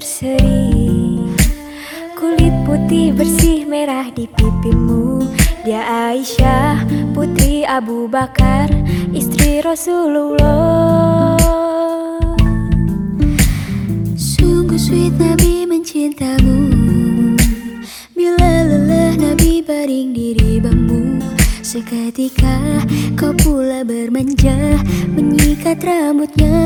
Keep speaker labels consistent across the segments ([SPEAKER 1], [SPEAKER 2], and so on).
[SPEAKER 1] berseri. Kulit putih bersih merah di pipimu. Dia Aisyah putri Abu Bakar Istri Rasulullah. Sungguh sweet Nabi mencintamu. Bila lelah Nabi baring di bambu. Seketika kau pula bermanja Menyikat rambutnya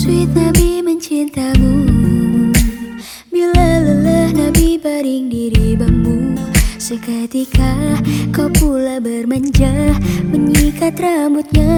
[SPEAKER 1] sweet Nabi mencintamu. Bila lelah Nabi baring di bambu Seketika kau pula bermanja Menyikat rambutnya